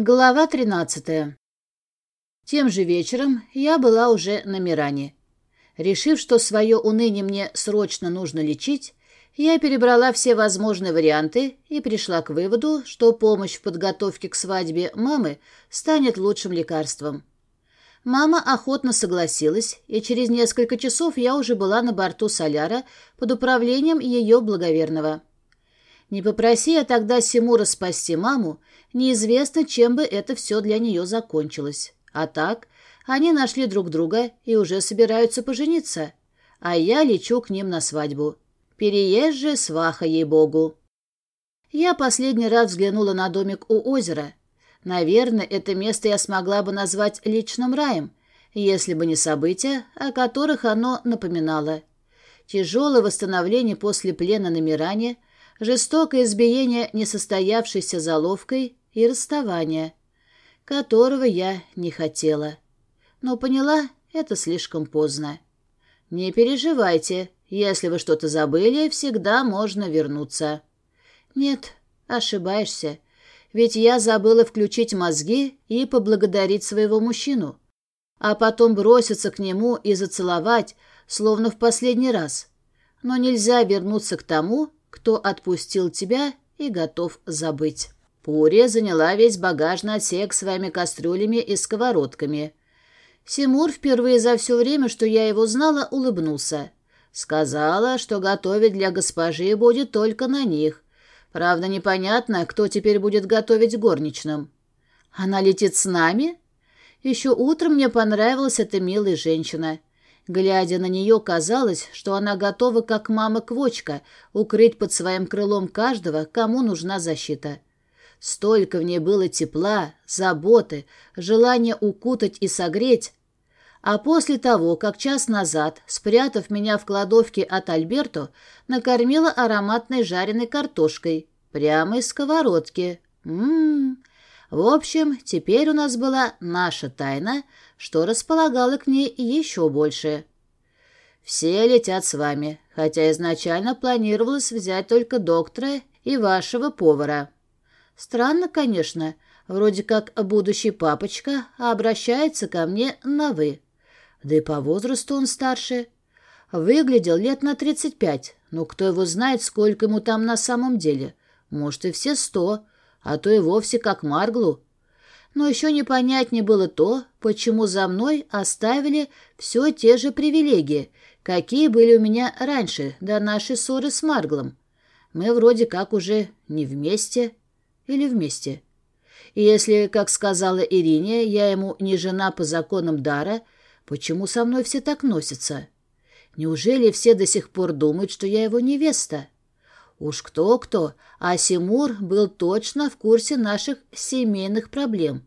Глава 13. Тем же вечером я была уже на Миране. Решив, что свое уныние мне срочно нужно лечить, я перебрала все возможные варианты и пришла к выводу, что помощь в подготовке к свадьбе мамы станет лучшим лекарством. Мама охотно согласилась, и через несколько часов я уже была на борту Соляра под управлением ее благоверного. Не попроси я тогда Симура спасти маму, неизвестно, чем бы это все для нее закончилось. А так, они нашли друг друга и уже собираются пожениться. А я лечу к ним на свадьбу. Переезжая сваха, ей-богу. Я последний раз взглянула на домик у озера. Наверное, это место я смогла бы назвать личным раем, если бы не события, о которых оно напоминало. Тяжелое восстановление после плена на Миране — жестокое избиение несостоявшейся заловкой и расставание, которого я не хотела. Но поняла, это слишком поздно. Не переживайте, если вы что-то забыли, всегда можно вернуться. Нет, ошибаешься, ведь я забыла включить мозги и поблагодарить своего мужчину, а потом броситься к нему и зацеловать, словно в последний раз. Но нельзя вернуться к тому, кто отпустил тебя и готов забыть. Пурия заняла весь багажный отсек своими кастрюлями и сковородками. Симур впервые за все время, что я его знала, улыбнулся. Сказала, что готовить для госпожи будет только на них. Правда, непонятно, кто теперь будет готовить горничным. Она летит с нами? Еще утром мне понравилась эта милая женщина. Глядя на нее, казалось, что она готова, как мама-квочка, укрыть под своим крылом каждого, кому нужна защита. Столько в ней было тепла, заботы, желания укутать и согреть. А после того, как час назад, спрятав меня в кладовке от Альберто, накормила ароматной жареной картошкой, прямо из сковородки. Ммм. В общем, теперь у нас была наша тайна — что располагало к ней еще больше. «Все летят с вами, хотя изначально планировалось взять только доктора и вашего повара. Странно, конечно, вроде как будущий папочка обращается ко мне на «вы». Да и по возрасту он старше. Выглядел лет на тридцать пять, но кто его знает, сколько ему там на самом деле. Может, и все сто, а то и вовсе как Марглу, но еще непонятнее было то, почему за мной оставили все те же привилегии, какие были у меня раньше, до нашей ссоры с Марглом. Мы вроде как уже не вместе или вместе. И если, как сказала Ирине, я ему не жена по законам дара, почему со мной все так носятся? Неужели все до сих пор думают, что я его невеста? Уж кто-кто, а Симур был точно в курсе наших семейных проблем,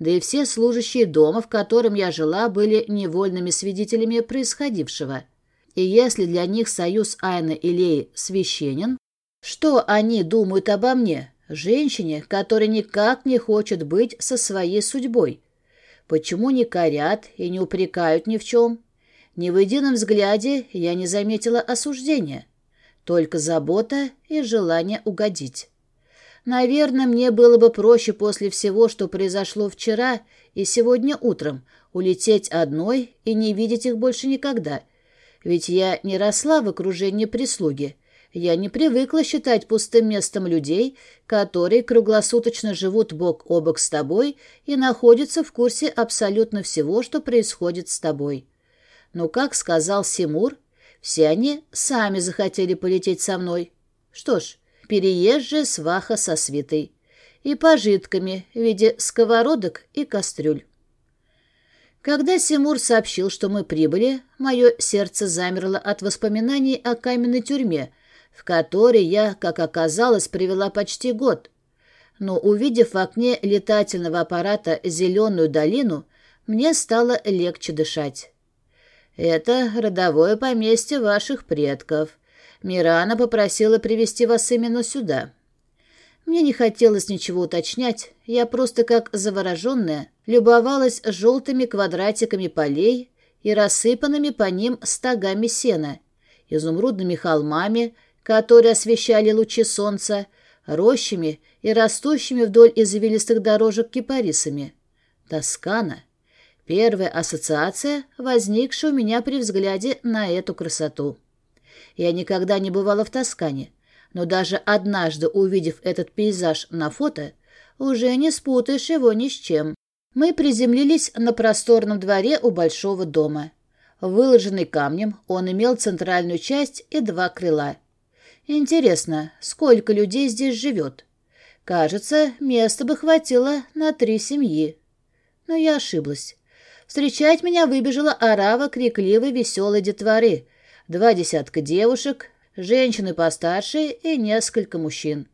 да и все служащие дома, в котором я жила, были невольными свидетелями происходившего. И если для них союз Айны и Леи священен, что они думают обо мне, женщине, которая никак не хочет быть со своей судьбой? Почему не корят и не упрекают ни в чем? Ни в едином взгляде я не заметила осуждения только забота и желание угодить. Наверное, мне было бы проще после всего, что произошло вчера и сегодня утром, улететь одной и не видеть их больше никогда. Ведь я не росла в окружении прислуги. Я не привыкла считать пустым местом людей, которые круглосуточно живут бок о бок с тобой и находятся в курсе абсолютно всего, что происходит с тобой. Но, как сказал Симур, все они сами захотели полететь со мной. Что ж, переезжая сваха со свитой. И пожитками в виде сковородок и кастрюль. Когда Симур сообщил, что мы прибыли, мое сердце замерло от воспоминаний о каменной тюрьме, в которой я, как оказалось, провела почти год. Но, увидев в окне летательного аппарата зеленую долину, мне стало легче дышать. «Это родовое поместье ваших предков. Мирана попросила привести вас именно сюда». Мне не хотелось ничего уточнять, я просто как завороженная любовалась желтыми квадратиками полей и рассыпанными по ним стогами сена, изумрудными холмами, которые освещали лучи солнца, рощами и растущими вдоль извилистых дорожек кипарисами. Тоскана. Первая ассоциация, возникшая у меня при взгляде на эту красоту. Я никогда не бывала в Тоскане, но даже однажды увидев этот пейзаж на фото, уже не спутаешь его ни с чем. Мы приземлились на просторном дворе у большого дома. Выложенный камнем, он имел центральную часть и два крыла. Интересно, сколько людей здесь живет? Кажется, места бы хватило на три семьи. Но я ошиблась. Встречать меня выбежала орава крикливой веселой детворы, два десятка девушек, женщины постарше и несколько мужчин.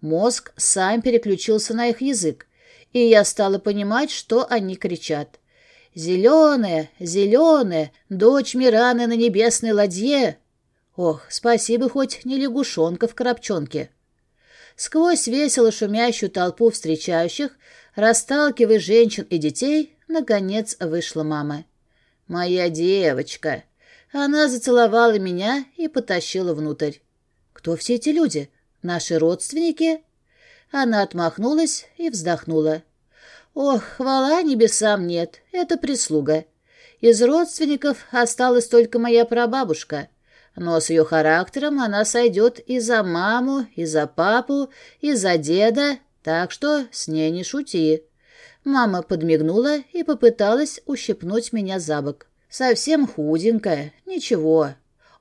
Мозг сам переключился на их язык, и я стала понимать, что они кричат. «Зеленая, зеленая, дочь Мираны на небесной ладье!» Ох, спасибо хоть не лягушонка в коробчонке. Сквозь весело шумящую толпу встречающих, расталкивая женщин и детей, наконец вышла мама. «Моя девочка!» Она зацеловала меня и потащила внутрь. «Кто все эти люди? Наши родственники?» Она отмахнулась и вздохнула. «Ох, хвала небесам нет, это прислуга. Из родственников осталась только моя прабабушка, но с ее характером она сойдет и за маму, и за папу, и за деда, так что с ней не шути». Мама подмигнула и попыталась ущипнуть меня за бок. «Совсем худенькая, ничего.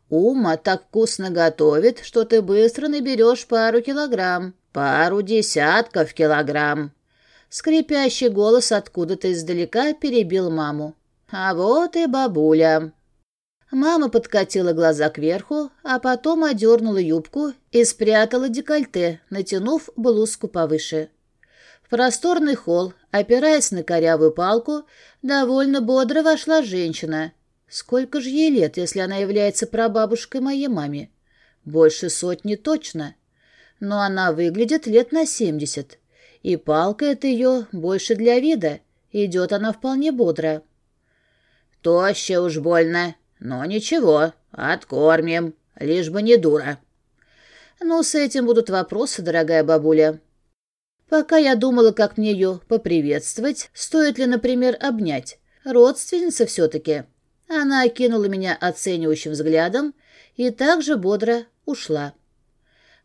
Ума так вкусно готовит, что ты быстро наберешь пару килограмм, пару десятков килограмм». Скрипящий голос откуда-то издалека перебил маму. «А вот и бабуля». Мама подкатила глаза кверху, а потом одернула юбку и спрятала декольте, натянув блузку повыше. В просторный холл, опираясь на корявую палку, довольно бодро вошла женщина. Сколько же ей лет, если она является прабабушкой моей маме? Больше сотни точно. Но она выглядит лет на семьдесят. И палка это ее больше для вида. Идет она вполне бодро. «Тоще уж больно. Но ничего, откормим. Лишь бы не дура». «Ну, с этим будут вопросы, дорогая бабуля». Пока я думала, как мне ее поприветствовать, стоит ли, например, обнять. Родственница все-таки. Она окинула меня оценивающим взглядом и также бодро ушла.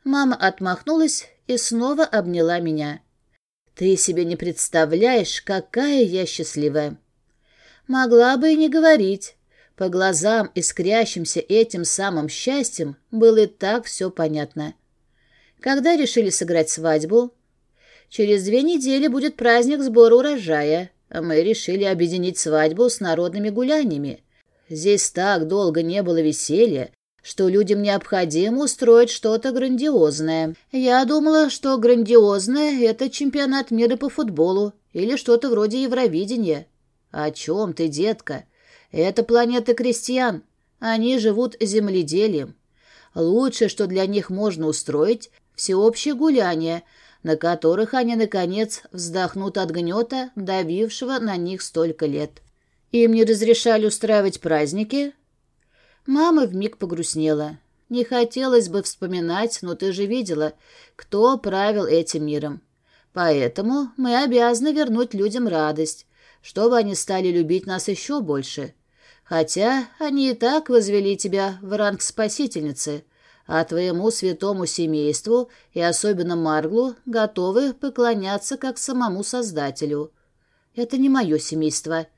Мама отмахнулась и снова обняла меня. Ты себе не представляешь, какая я счастливая. Могла бы и не говорить. По глазам, искрящимся этим самым счастьем, было и так все понятно. Когда решили сыграть свадьбу? Через две недели будет праздник сбора урожая. Мы решили объединить свадьбу с народными гуляниями. Здесь так долго не было веселья, что людям необходимо устроить что-то грандиозное. Я думала, что грандиозное — это чемпионат мира по футболу или что-то вроде Евровидения. О чем ты, детка? Это планета крестьян. Они живут земледелием. Лучшее, что для них можно устроить — всеобщее гуляние, на которых они, наконец, вздохнут от гнета, давившего на них столько лет. Им не разрешали устраивать праздники, Мама вмиг погрустнела. Не хотелось бы вспоминать, но ты же видела, кто правил этим миром. Поэтому мы обязаны вернуть людям радость, чтобы они стали любить нас еще больше. Хотя они и так возвели тебя в ранг спасительницы, а твоему святому семейству и особенно Марглу готовы поклоняться как самому Создателю. Это не мое семейство, —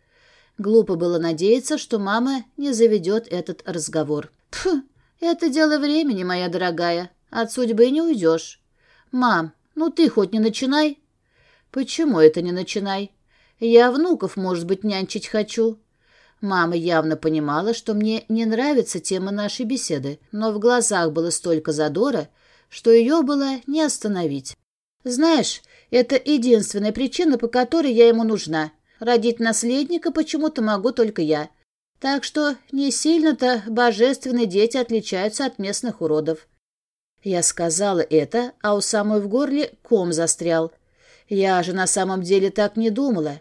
Глупо было надеяться, что мама не заведет этот разговор. Фу, это дело времени, моя дорогая. От судьбы не уйдешь. Мам, ну ты хоть не начинай. Почему это не начинай? Я внуков, может быть, нянчить хочу. Мама явно понимала, что мне не нравится тема нашей беседы, но в глазах было столько задора, что ее было не остановить. Знаешь, это единственная причина, по которой я ему нужна. Родить наследника почему-то могу только я. Так что не сильно-то божественные дети отличаются от местных уродов. Я сказала это, а у самой в горле ком застрял. Я же на самом деле так не думала.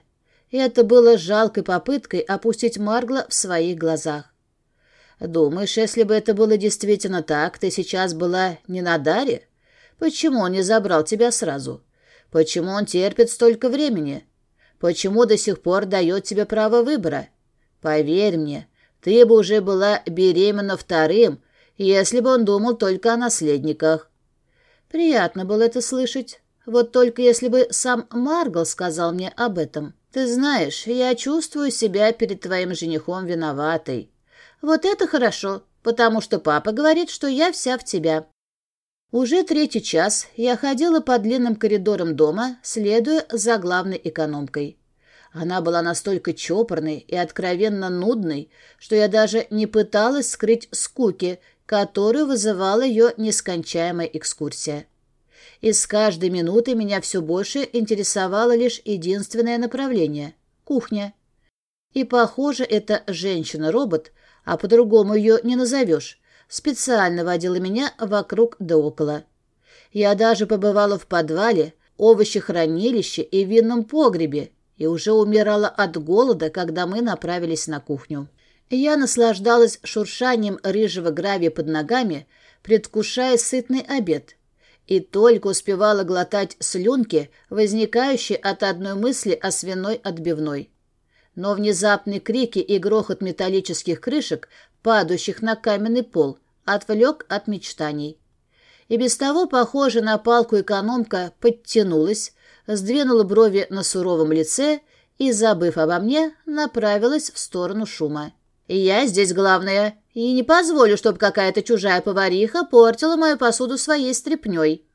Это было жалкой попыткой опустить Маргла в своих глазах. Думаешь, если бы это было действительно так, ты сейчас была не на даре? Почему он не забрал тебя сразу? Почему он терпит столько времени? Почему до сих пор дает тебе право выбора? Поверь мне, ты бы уже была беременна вторым, если бы он думал только о наследниках. Приятно было это слышать. Вот только если бы сам Маргал сказал мне об этом. Ты знаешь, я чувствую себя перед твоим женихом виноватой. Вот это хорошо, потому что папа говорит, что я вся в тебя. Уже третий час я ходила по длинным коридорам дома, следуя за главной экономкой. Она была настолько чопорной и откровенно нудной, что я даже не пыталась скрыть скуки, которую вызывала ее нескончаемая экскурсия. И с каждой минутой меня все больше интересовало лишь единственное направление — кухня. И, похоже, эта женщина-робот, а по-другому ее не назовешь, специально водила меня вокруг да около. Я даже побывала в подвале, овощехранилище и винном погребе, и уже умирала от голода, когда мы направились на кухню. Я наслаждалась шуршанием рыжего гравия под ногами, предвкушая сытный обед, и только успевала глотать слюнки, возникающие от одной мысли о свиной отбивной. Но внезапные крики и грохот металлических крышек, падающих на каменный пол, отвлек от мечтаний. И без того, похоже на палку экономка, подтянулась, сдвинула брови на суровом лице и, забыв обо мне, направилась в сторону шума. «Я здесь главная, и не позволю, чтобы какая-то чужая повариха портила мою посуду своей стряпней».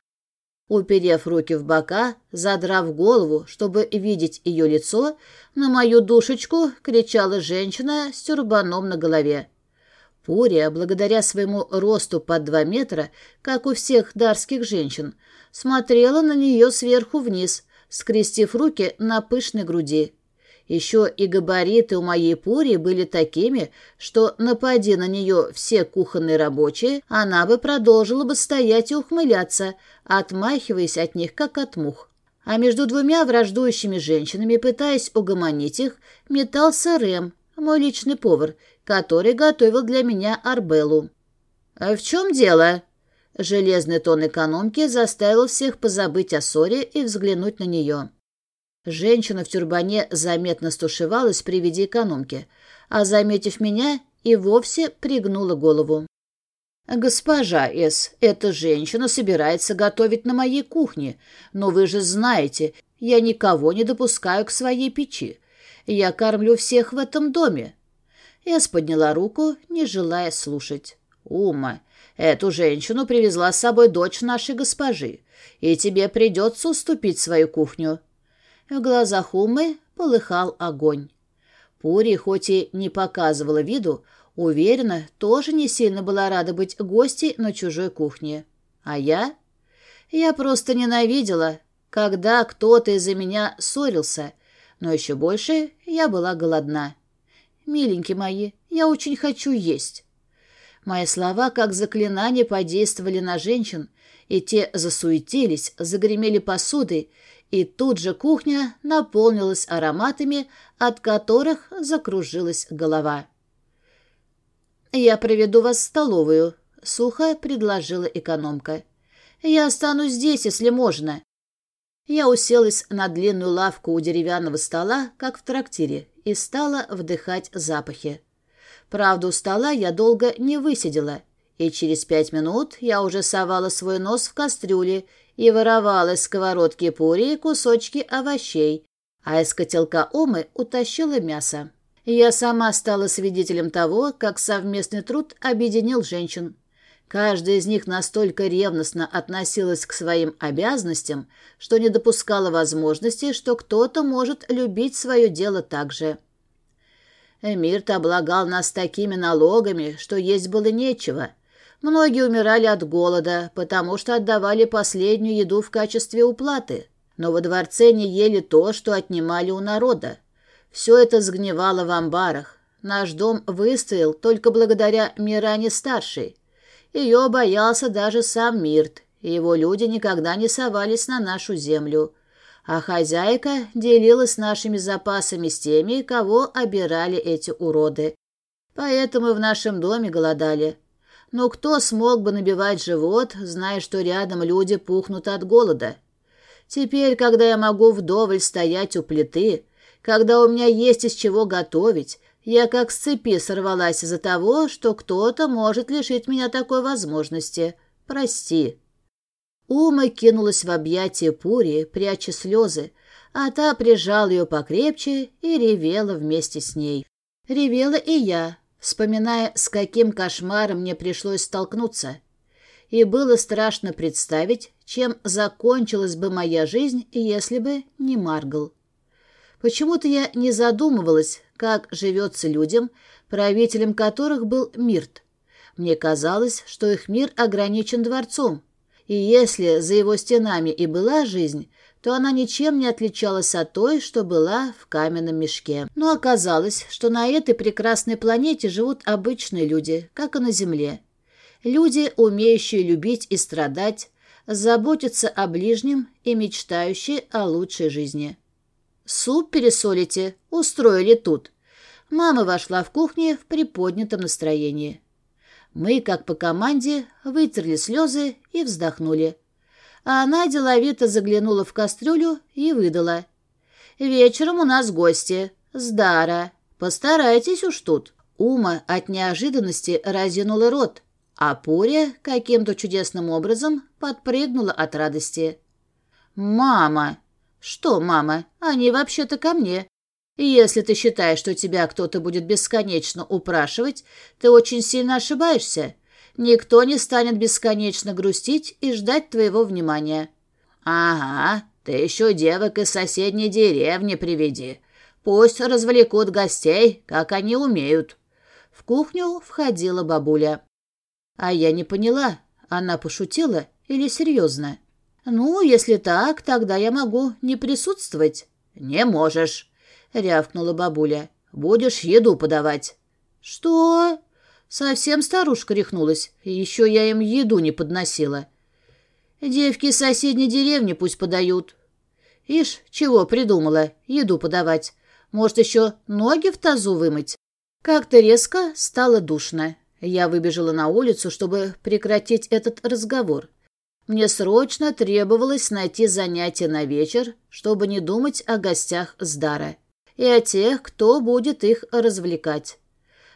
Уперев руки в бока, задрав голову, чтобы видеть ее лицо, на мою душечку кричала женщина с тюрбаном на голове. Пурия, благодаря своему росту под два метра, как у всех дарских женщин, смотрела на нее сверху вниз, скрестив руки на пышной груди. Еще и габариты у моей Пури были такими, что, напади на нее все кухонные рабочие, она бы продолжила бы стоять и ухмыляться, отмахиваясь от них, как от мух. А между двумя враждующими женщинами, пытаясь угомонить их, метался Рэм, мой личный повар, который готовил для меня арбеллу. «А в чем дело?» Железный тон экономки заставил всех позабыть о ссоре и взглянуть на нее. Женщина в тюрбане заметно стушевалась при виде экономки, а, заметив меня, и вовсе пригнула голову. «Госпожа С, эта женщина собирается готовить на моей кухне, но вы же знаете, я никого не допускаю к своей печи. Я кормлю всех в этом доме. Эс подняла руку, не желая слушать. «Ума, эту женщину привезла с собой дочь нашей госпожи, и тебе придется уступить свою кухню». В глазах Умы полыхал огонь. Пури, хоть и не показывала виду, уверена, тоже не сильно была рада быть гостей на чужой кухне. А я? Я просто ненавидела, когда кто-то из-за меня ссорился, но еще больше я была голодна. «Миленькие мои, я очень хочу есть». Мои слова, как заклинание, подействовали на женщин, и те засуетились, загремели посудой, и тут же кухня наполнилась ароматами, от которых закружилась голова. «Я приведу вас в столовую», — сухо предложила экономка. «Я останусь здесь, если можно». Я уселась на длинную лавку у деревянного стола, как в трактире, и стала вдыхать запахи. Правда, у стола я долго не высидела, и через пять минут я уже совала свой нос в кастрюле и воровала из сковородки пури кусочки овощей, а из котелка Омы утащила мясо. Я сама стала свидетелем того, как совместный труд объединил женщин. Каждая из них настолько ревностно относилась к своим обязанностям, что не допускала возможности, что кто-то может любить свое дело так же. Эмирт облагал нас такими налогами, что есть было нечего. Многие умирали от голода, потому что отдавали последнюю еду в качестве уплаты. Но во дворце не ели то, что отнимали у народа. Все это сгнивало в амбарах. Наш дом выстоял только благодаря Миране-старшей. Ее боялся даже сам Мирт, и его люди никогда не совались на нашу землю. А хозяйка делилась нашими запасами с теми, кого обирали эти уроды. Поэтому в нашем доме голодали. Но кто смог бы набивать живот, зная, что рядом люди пухнут от голода? Теперь, когда я могу вдоволь стоять у плиты, когда у меня есть из чего готовить, я как с цепи сорвалась из-за того, что кто-то может лишить меня такой возможности. Прости. Ума кинулась в объятия Пури, пряча слезы, а та прижал ее покрепче и ревела вместе с ней. Ревела и я, вспоминая, с каким кошмаром мне пришлось столкнуться. И было страшно представить, чем закончилась бы моя жизнь, если бы не Маргл. Почему-то я не задумывалась, как живется людям, правителем которых был Мирт. Мне казалось, что их мир ограничен дворцом, и если за его стенами и была жизнь, то она ничем не отличалась от той, что была в каменном мешке. Но оказалось, что на этой прекрасной планете живут обычные люди, как и на Земле. Люди, умеющие любить и страдать, заботиться о ближнем и мечтающие о лучшей жизни. «Суп пересолите, устроили тут». Мама вошла в кухню в приподнятом настроении. Мы, как по команде, вытерли слезы и вздохнули а она деловито заглянула в кастрюлю и выдала. «Вечером у нас гости. Сдара. Постарайтесь уж тут». Ума от неожиданности разинула рот, а Пуря каким-то чудесным образом подпрыгнула от радости. «Мама!» «Что, мама? Они вообще-то ко мне. если ты считаешь, что тебя кто-то будет бесконечно упрашивать, ты очень сильно ошибаешься. Никто не станет бесконечно грустить и ждать твоего внимания. Ага, ты еще девок из соседней деревни приведи. Пусть развлекут гостей, как они умеют. В кухню входила бабуля. А я не поняла, она пошутила или серьезно? Ну, если так, тогда я могу не присутствовать. Не можешь, рявкнула бабуля. Будешь еду подавать. Что? Совсем старушка рехнулась, еще я им еду не подносила. Девки из соседней деревни пусть подают. Ишь, чего придумала, еду подавать. Может, еще ноги в тазу вымыть? Как-то резко стало душно. Я выбежала на улицу, чтобы прекратить этот разговор. Мне срочно требовалось найти занятие на вечер, чтобы не думать о гостях с Дара и о тех, кто будет их развлекать.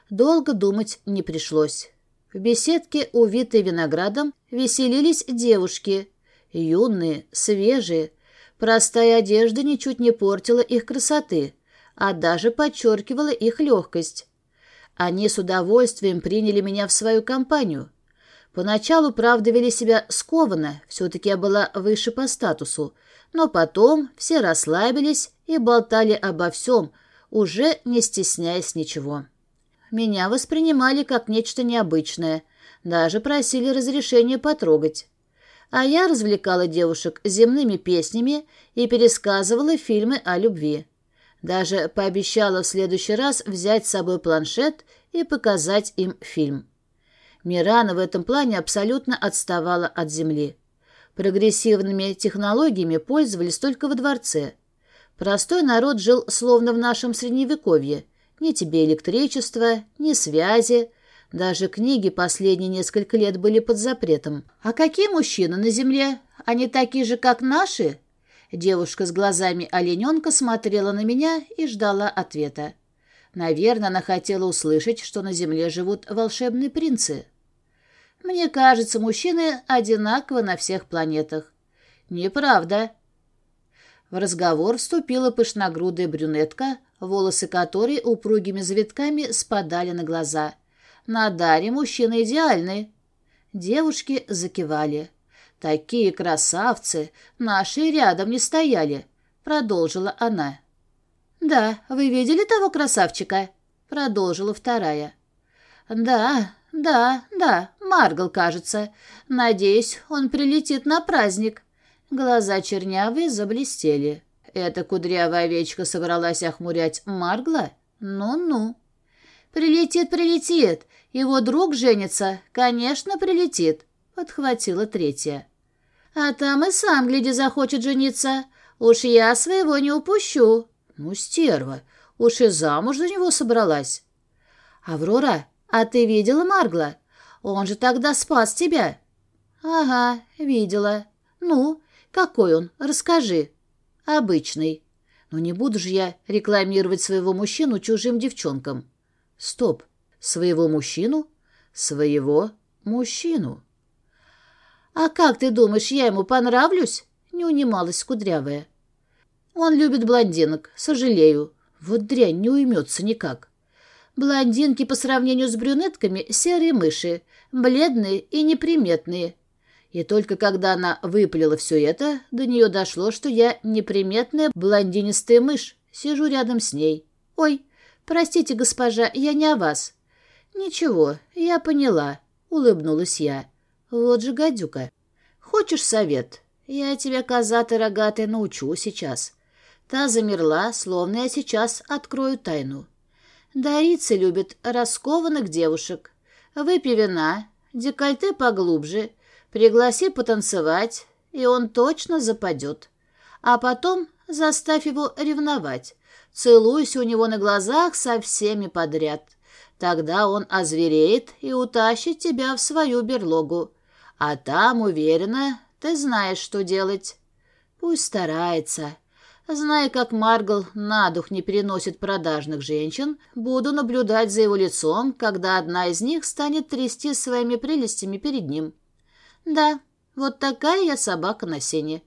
Долго думать не пришлось. В беседке, увитой виноградом, веселились девушки. Юные, свежие. Простая одежда ничуть не портила их красоты, а даже подчеркивала их легкость. Они с удовольствием приняли меня в свою компанию. Поначалу, правда, вели себя скованно, все-таки я была выше по статусу, но потом все расслабились и болтали обо всем, уже не стесняясь ничего. Меня воспринимали как нечто необычное, даже просили разрешения потрогать. А я развлекала девушек земными песнями и пересказывала фильмы о любви. Даже пообещала в следующий раз взять с собой планшет и показать им фильм. Мирана в этом плане абсолютно отставала от Земли. Прогрессивными технологиями пользовались только во дворце. Простой народ жил словно в нашем Средневековье – ни тебе электричества, ни связи. Даже книги последние несколько лет были под запретом. А какие мужчины на земле? Они такие же, как наши? Девушка с глазами олененка смотрела на меня и ждала ответа. Наверное, она хотела услышать, что на земле живут волшебные принцы. Мне кажется, мужчины одинаковы на всех планетах. Неправда. В разговор вступила пышногрудая брюнетка, волосы которой упругими завитками спадали на глаза. На Даре мужчина идеальный. Девушки закивали. «Такие красавцы! Наши рядом не стояли!» — продолжила она. «Да, вы видели того красавчика?» — продолжила вторая. «Да, да, да, Маргал, кажется. Надеюсь, он прилетит на праздник». Глаза чернявые заблестели. Эта кудрявая овечка собралась охмурять Маргла? Ну-ну. «Прилетит, прилетит! Его друг женится! Конечно, прилетит!» — подхватила третья. «А там и сам, гляди, захочет жениться. Уж я своего не упущу!» «Ну, стерва! Уж и замуж за него собралась!» «Аврора, а ты видела Маргла? Он же тогда спас тебя. Ага, видела. Ну, какой он? Расскажи. Обычный. Но не буду же я рекламировать своего мужчину чужим девчонкам. Стоп. Своего мужчину? Своего мужчину. А как ты думаешь, я ему понравлюсь? Не унималась кудрявая. Он любит блондинок, сожалею. Вот дрянь не уймется никак. Блондинки по сравнению с брюнетками — серые мыши, бледные и неприметные. И только когда она выпалила все это, до нее дошло, что я неприметная блондинистая мышь, сижу рядом с ней. «Ой, простите, госпожа, я не о вас». «Ничего, я поняла», — улыбнулась я. «Вот же гадюка. Хочешь совет? Я тебя, коза ты рогатая, научу сейчас». Та замерла, словно я сейчас открою тайну. Дарица любит раскованных девушек. Выпей вина, декольте поглубже, пригласи потанцевать, и он точно западет. А потом заставь его ревновать. Целуйся у него на глазах со всеми подряд. Тогда он озвереет и утащит тебя в свою берлогу. А там, уверена, ты знаешь, что делать. Пусть старается. Зная, как Маргл на дух не переносит продажных женщин, буду наблюдать за его лицом, когда одна из них станет трясти своими прелестями перед ним. Да, вот такая я собака на сене.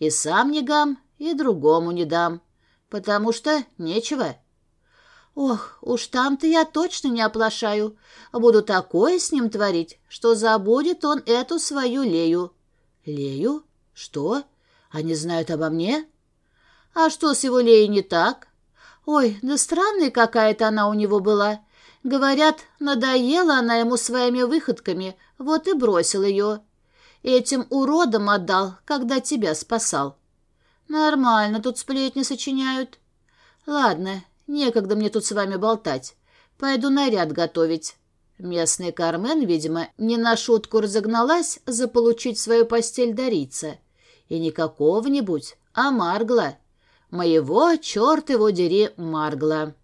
И сам не гам, и другому не дам, потому что нечего. Ох, уж там-то я точно не оплошаю. Буду такое с ним творить, что забудет он эту свою Лею. Лею? Что? Они знают обо мне?» А что с его Леей не так? Ой, да странная какая-то она у него была. Говорят, надоела она ему своими выходками, вот и бросил ее. Этим уродом отдал, когда тебя спасал. Нормально тут сплетни сочиняют. Ладно, некогда мне тут с вами болтать. Пойду наряд готовить. Местный Кармен, видимо, не на шутку разогналась заполучить свою постель дариться. И не какого-нибудь, а Маргла моего, черт его дери, Маргла.